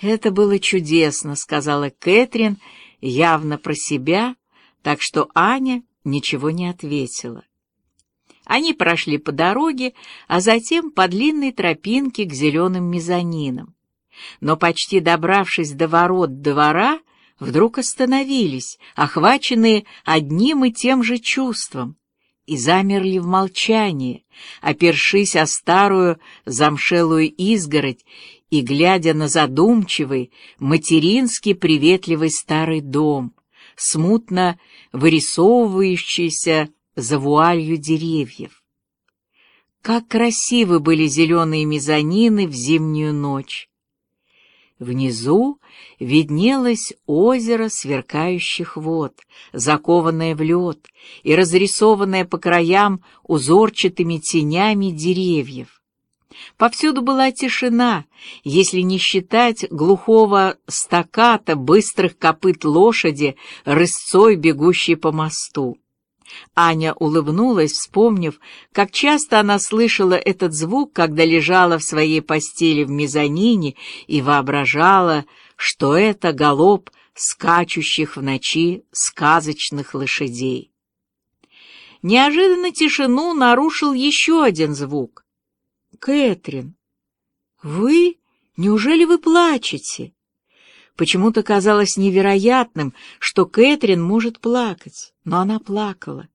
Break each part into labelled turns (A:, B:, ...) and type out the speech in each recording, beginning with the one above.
A: «Это было чудесно», — сказала Кэтрин, явно про себя, так что Аня ничего не ответила. Они прошли по дороге, а затем по длинной тропинке к зеленым мезонинам. Но почти добравшись до ворот двора, вдруг остановились, охваченные одним и тем же чувством, и замерли в молчании, опершись о старую замшелую изгородь и глядя на задумчивый, материнский приветливый старый дом, смутно вырисовывающийся за вуалью деревьев. Как красивы были зеленые мезонины в зимнюю ночь! Внизу виднелось озеро сверкающих вод, закованное в лед и разрисованное по краям узорчатыми тенями деревьев. Повсюду была тишина, если не считать глухого стаката быстрых копыт лошади, рысцой бегущей по мосту. Аня улыбнулась, вспомнив, как часто она слышала этот звук, когда лежала в своей постели в мезонине и воображала, что это галоп скачущих в ночи сказочных лошадей. Неожиданно тишину нарушил еще один звук. «Кэтрин, вы? Неужели вы плачете?» Почему-то казалось невероятным, что Кэтрин может плакать, но она плакала,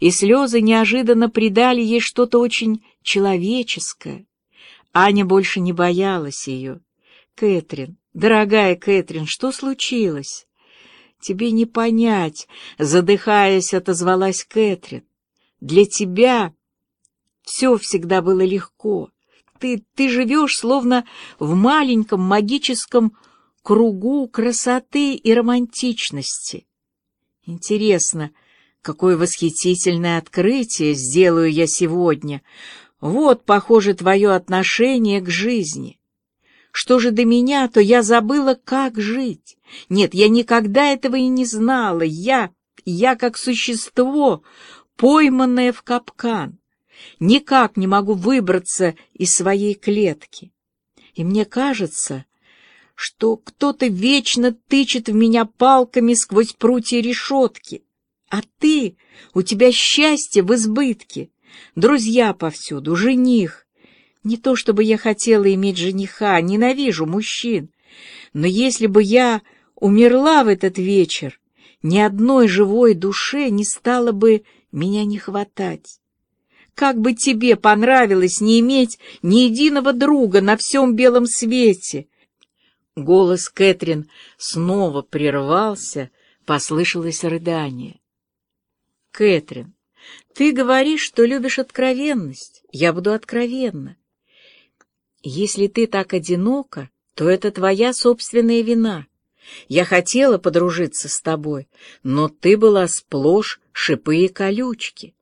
A: и слезы неожиданно придали ей что-то очень человеческое. Аня больше не боялась ее. «Кэтрин, дорогая Кэтрин, что случилось?» «Тебе не понять», — задыхаясь, отозвалась Кэтрин. «Для тебя все всегда было легко. Ты, ты живешь словно в маленьком магическом кругу красоты и романтичности. Интересно, какое восхитительное открытие сделаю я сегодня. Вот, похоже, твое отношение к жизни. Что же до меня, то я забыла, как жить. Нет, я никогда этого и не знала. Я, я как существо, пойманное в капкан. Никак не могу выбраться из своей клетки. И мне кажется, что кто-то вечно тычет в меня палками сквозь прутья решетки. А ты, у тебя счастье в избытке, друзья повсюду, жених. Не то чтобы я хотела иметь жениха, ненавижу мужчин, но если бы я умерла в этот вечер, ни одной живой душе не стало бы меня не хватать. Как бы тебе понравилось не иметь ни единого друга на всем белом свете, Голос Кэтрин снова прервался, послышалось рыдание. «Кэтрин, ты говоришь, что любишь откровенность. Я буду откровенна. Если ты так одинока, то это твоя собственная вина. Я хотела подружиться с тобой, но ты была сплошь шипы и колючки.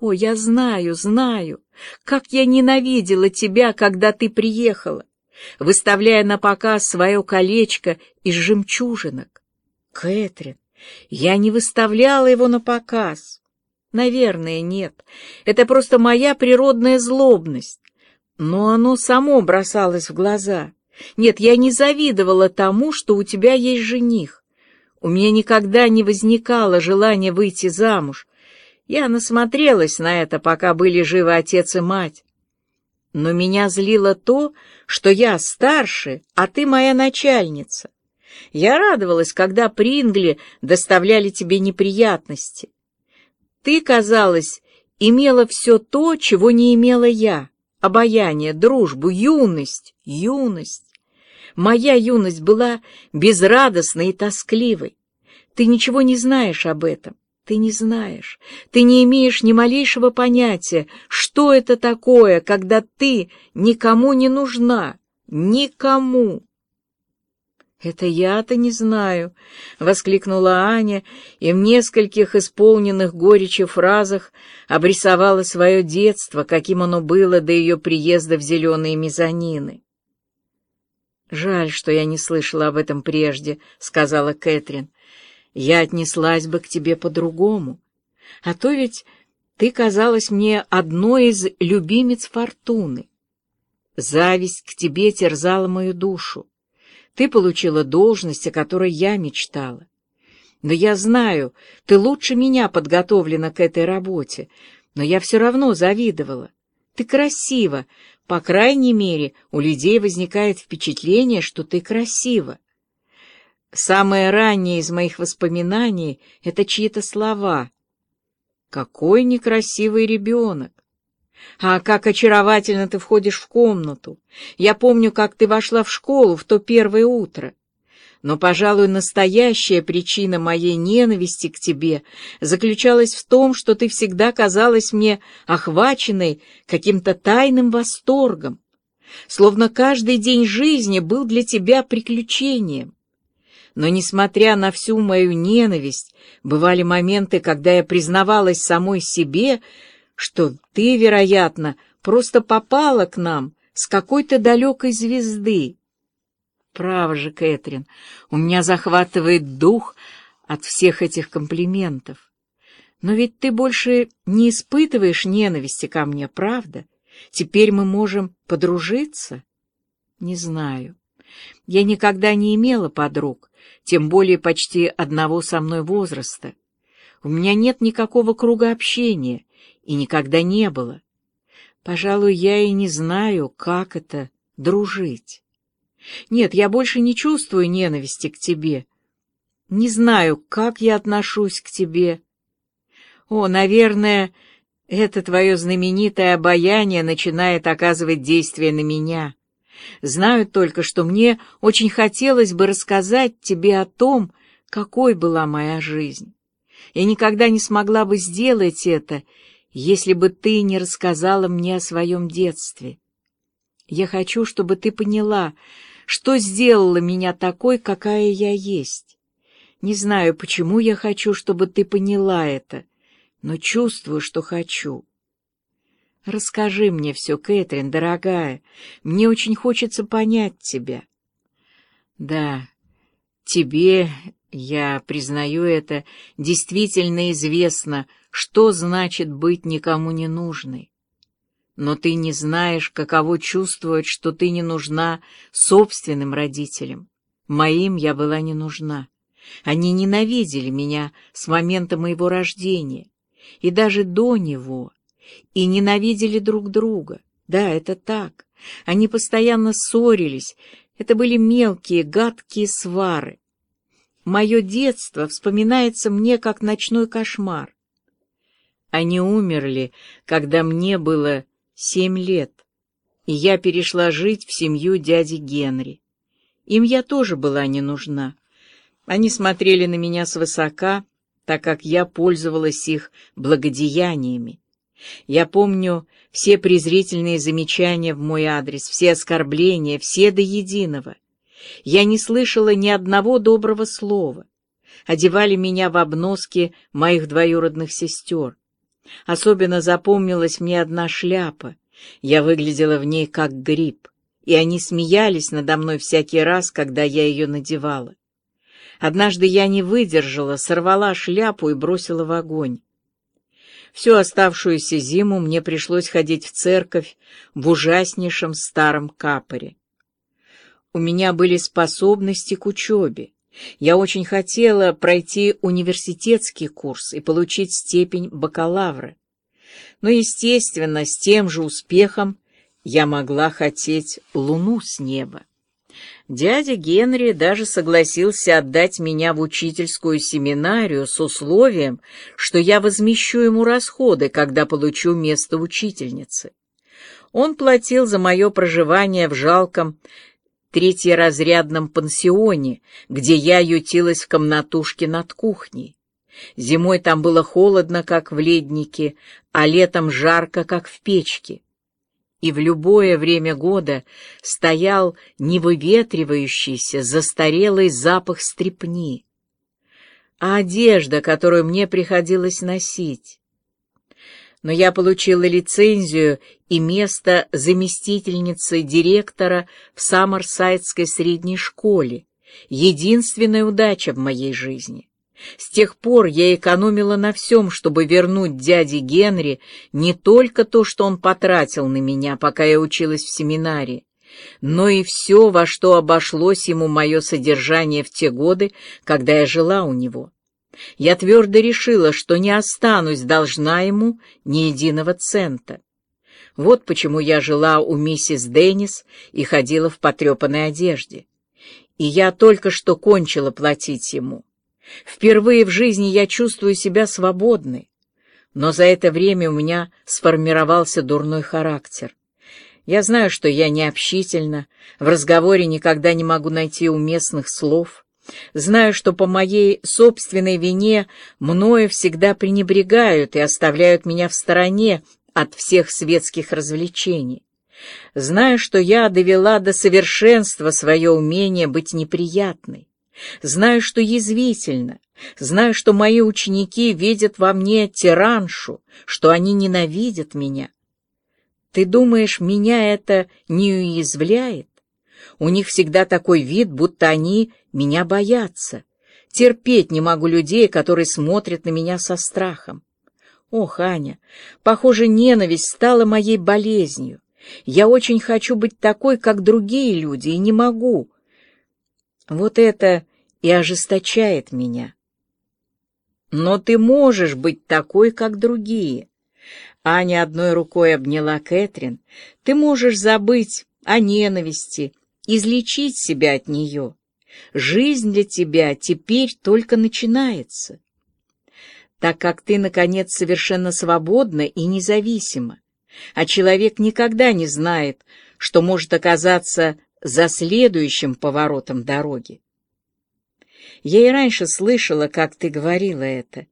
A: О, я знаю, знаю, как я ненавидела тебя, когда ты приехала выставляя на показ свое колечко из жемчужинок. Кэтрин, я не выставляла его на показ. Наверное, нет. Это просто моя природная злобность. Но оно само бросалось в глаза. Нет, я не завидовала тому, что у тебя есть жених. У меня никогда не возникало желания выйти замуж. Я насмотрелась на это, пока были живы отец и мать. Но меня злило то, что я старше, а ты моя начальница. Я радовалась, когда Прингли доставляли тебе неприятности. Ты, казалось, имела все то, чего не имела я. Обаяние, дружбу, юность, юность. Моя юность была безрадостной и тоскливой. Ты ничего не знаешь об этом. Ты не знаешь, ты не имеешь ни малейшего понятия, что это такое, когда ты никому не нужна, никому. «Это я-то не знаю», — воскликнула Аня и в нескольких исполненных горечи фразах обрисовала свое детство, каким оно было до ее приезда в зеленые мезонины. «Жаль, что я не слышала об этом прежде», — сказала Кэтрин я отнеслась бы к тебе по-другому. А то ведь ты казалась мне одной из любимец фортуны. Зависть к тебе терзала мою душу. Ты получила должность, о которой я мечтала. Но я знаю, ты лучше меня подготовлена к этой работе, но я все равно завидовала. Ты красива, по крайней мере, у людей возникает впечатление, что ты красива. Самое раннее из моих воспоминаний — это чьи-то слова. Какой некрасивый ребенок! А как очаровательно ты входишь в комнату! Я помню, как ты вошла в школу в то первое утро. Но, пожалуй, настоящая причина моей ненависти к тебе заключалась в том, что ты всегда казалась мне охваченной каким-то тайным восторгом, словно каждый день жизни был для тебя приключением. Но, несмотря на всю мою ненависть, бывали моменты, когда я признавалась самой себе, что ты, вероятно, просто попала к нам с какой-то далекой звезды. Право же, Кэтрин, у меня захватывает дух от всех этих комплиментов. Но ведь ты больше не испытываешь ненависти ко мне, правда? Теперь мы можем подружиться? Не знаю. Я никогда не имела подруг, тем более почти одного со мной возраста. У меня нет никакого круга общения, и никогда не было. Пожалуй, я и не знаю, как это — дружить. Нет, я больше не чувствую ненависти к тебе. Не знаю, как я отношусь к тебе. О, наверное, это твое знаменитое обаяние начинает оказывать действие на меня. Знаю только, что мне очень хотелось бы рассказать тебе о том, какой была моя жизнь. Я никогда не смогла бы сделать это, если бы ты не рассказала мне о своем детстве. Я хочу, чтобы ты поняла, что сделало меня такой, какая я есть. Не знаю, почему я хочу, чтобы ты поняла это, но чувствую, что хочу. Расскажи мне все, Кэтрин, дорогая. Мне очень хочется понять тебя. Да, тебе, я признаю это, действительно известно, что значит быть никому не нужной. Но ты не знаешь, каково чувствовать, что ты не нужна собственным родителям. Моим я была не нужна. Они ненавидели меня с момента моего рождения и даже до него и ненавидели друг друга. Да, это так. Они постоянно ссорились. Это были мелкие, гадкие свары. Мое детство вспоминается мне как ночной кошмар. Они умерли, когда мне было семь лет, и я перешла жить в семью дяди Генри. Им я тоже была не нужна. Они смотрели на меня свысока, так как я пользовалась их благодеяниями. Я помню все презрительные замечания в мой адрес, все оскорбления, все до единого. Я не слышала ни одного доброго слова. Одевали меня в обноски моих двоюродных сестер. Особенно запомнилась мне одна шляпа. Я выглядела в ней как гриб, и они смеялись надо мной всякий раз, когда я ее надевала. Однажды я не выдержала, сорвала шляпу и бросила в огонь. Всю оставшуюся зиму мне пришлось ходить в церковь в ужаснейшем старом капоре. У меня были способности к учебе. Я очень хотела пройти университетский курс и получить степень бакалавра. Но, естественно, с тем же успехом я могла хотеть луну с неба. Дядя Генри даже согласился отдать меня в учительскую семинарию с условием, что я возмещу ему расходы, когда получу место учительницы. Он платил за мое проживание в жалком третьеразрядном пансионе, где я ютилась в комнатушке над кухней. Зимой там было холодно, как в леднике, а летом жарко, как в печке и в любое время года стоял невыветривающийся застарелый запах стрепни. А одежда, которую мне приходилось носить. Но я получила лицензию и место заместительницы директора в Саммерсайдской средней школе, единственная удача в моей жизни. С тех пор я экономила на всем, чтобы вернуть дяде Генри не только то, что он потратил на меня, пока я училась в семинарии, но и все, во что обошлось ему мое содержание в те годы, когда я жила у него. Я твердо решила, что не останусь должна ему ни единого цента. Вот почему я жила у миссис Деннис и ходила в потрепанной одежде. И я только что кончила платить ему. Впервые в жизни я чувствую себя свободной. Но за это время у меня сформировался дурной характер. Я знаю, что я необщительна, в разговоре никогда не могу найти уместных слов. Знаю, что по моей собственной вине мною всегда пренебрегают и оставляют меня в стороне от всех светских развлечений. Знаю, что я довела до совершенства свое умение быть неприятной. Знаю, что язвительно. Знаю, что мои ученики видят во мне тираншу, что они ненавидят меня. Ты думаешь, меня это не уязвляет? У них всегда такой вид, будто они меня боятся. Терпеть не могу людей, которые смотрят на меня со страхом. Ох, Аня, похоже, ненависть стала моей болезнью. Я очень хочу быть такой, как другие люди, и не могу. Вот это и ожесточает меня. Но ты можешь быть такой, как другие. Аня одной рукой обняла Кэтрин. «Ты можешь забыть о ненависти, излечить себя от нее. Жизнь для тебя теперь только начинается. Так как ты, наконец, совершенно свободна и независима, а человек никогда не знает, что может оказаться за следующим поворотом дороги. Я и раньше слышала, как ты говорила это,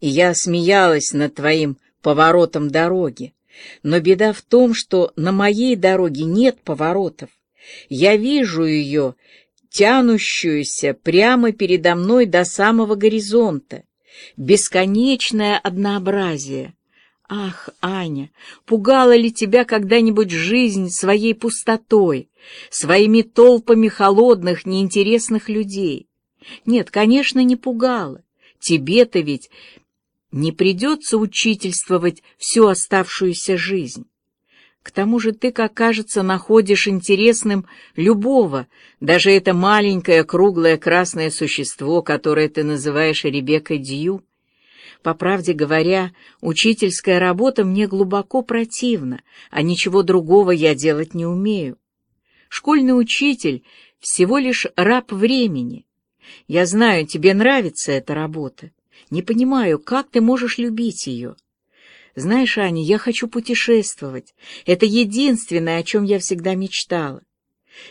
A: и я смеялась над твоим поворотом дороги. Но беда в том, что на моей дороге нет поворотов. Я вижу ее, тянущуюся прямо передо мной до самого горизонта. Бесконечное однообразие. Ах, Аня, пугала ли тебя когда-нибудь жизнь своей пустотой, своими толпами холодных, неинтересных людей? Нет, конечно, не пугала. Тебе-то ведь не придется учительствовать всю оставшуюся жизнь. К тому же ты, как кажется, находишь интересным любого, даже это маленькое круглое красное существо, которое ты называешь Ребеккой Дью. По правде говоря, учительская работа мне глубоко противна, а ничего другого я делать не умею. Школьный учитель — всего лишь раб времени. Я знаю, тебе нравится эта работа. Не понимаю, как ты можешь любить ее? Знаешь, Аня, я хочу путешествовать. Это единственное, о чем я всегда мечтала.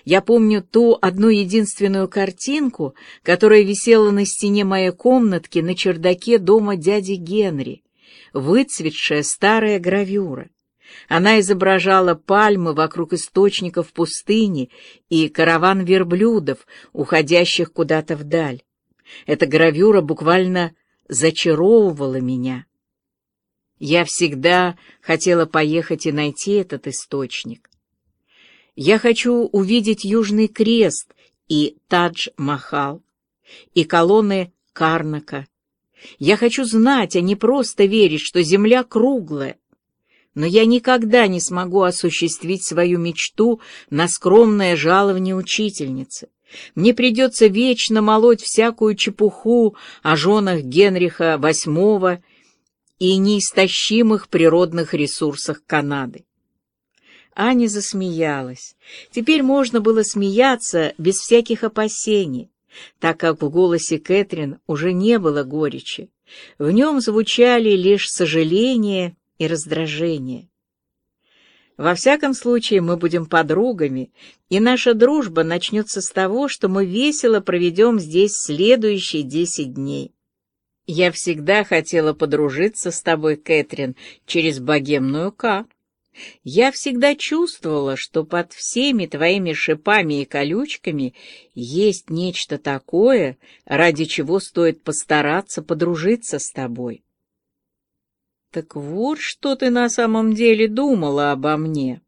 A: Я помню ту одну единственную картинку, которая висела на стене моей комнатки на чердаке дома дяди Генри, выцветшая старая гравюра. Она изображала пальмы вокруг источников пустыни и караван верблюдов, уходящих куда-то вдаль. Эта гравюра буквально зачаровывала меня. Я всегда хотела поехать и найти этот источник. Я хочу увидеть Южный Крест и Тадж-Махал, и колонны Карнака. Я хочу знать, а не просто верить, что Земля круглая. Но я никогда не смогу осуществить свою мечту на скромное жалование учительницы. Мне придется вечно молоть всякую чепуху о женах Генриха VIII и неистощимых природных ресурсах Канады. Аня засмеялась. Теперь можно было смеяться без всяких опасений, так как в голосе Кэтрин уже не было горечи. В нем звучали лишь сожаление и раздражение. Во всяком случае, мы будем подругами, и наша дружба начнется с того, что мы весело проведем здесь следующие десять дней. Я всегда хотела подружиться с тобой, Кэтрин, через богемную К. Я всегда чувствовала, что под всеми твоими шипами и колючками есть нечто такое, ради чего стоит постараться подружиться с тобой. Так вот, что ты на самом деле думала обо мне.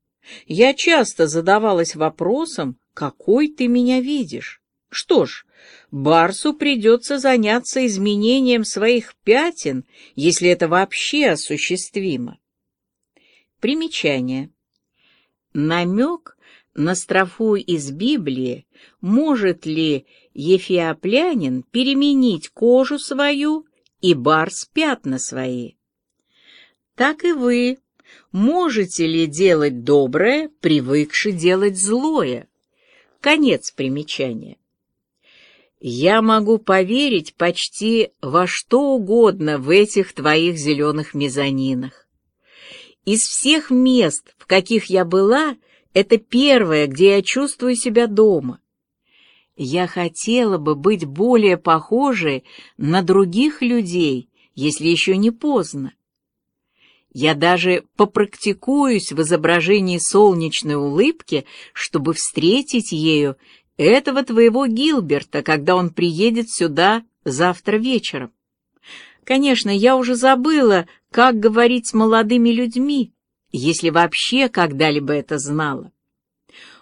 A: Я часто задавалась вопросом, какой ты меня видишь. Что ж, Барсу придется заняться изменением своих пятен, если это вообще осуществимо. Примечание. Намек на строфу из Библии, может ли ефиоплянин переменить кожу свою и барс пятна свои. Так и вы можете ли делать доброе, привыкши делать злое? Конец примечания. Я могу поверить почти во что угодно в этих твоих зеленых мезонинах. Из всех мест, в каких я была, это первое, где я чувствую себя дома. Я хотела бы быть более похожей на других людей, если еще не поздно. Я даже попрактикуюсь в изображении солнечной улыбки, чтобы встретить ею этого твоего Гилберта, когда он приедет сюда завтра вечером. Конечно, я уже забыла, как говорить с молодыми людьми, если вообще когда-либо это знала.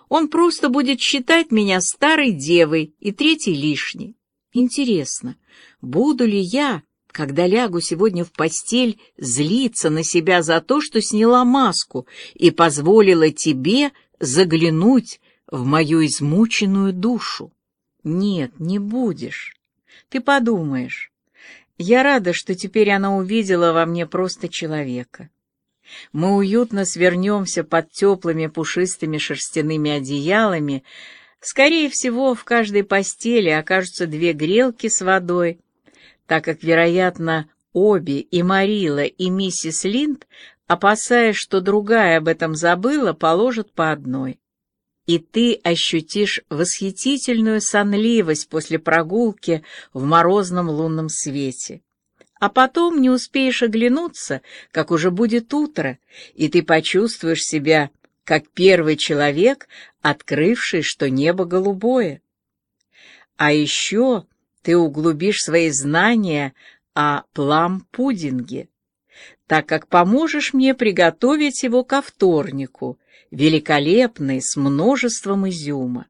A: Он просто будет считать меня старой девой и третьей лишней. Интересно, буду ли я, когда лягу сегодня в постель, злиться на себя за то, что сняла маску и позволила тебе заглянуть в мою измученную душу? Нет, не будешь. Ты подумаешь. Я рада, что теперь она увидела во мне просто человека. Мы уютно свернемся под теплыми пушистыми шерстяными одеялами. Скорее всего, в каждой постели окажутся две грелки с водой, так как, вероятно, обе, и Марила, и миссис Линд, опасаясь, что другая об этом забыла, положат по одной. И ты ощутишь восхитительную сонливость после прогулки в морозном лунном свете а потом не успеешь оглянуться, как уже будет утро, и ты почувствуешь себя как первый человек, открывший, что небо голубое. А еще ты углубишь свои знания о плам-пудинге, так как поможешь мне приготовить его ко вторнику, великолепный, с множеством изюма.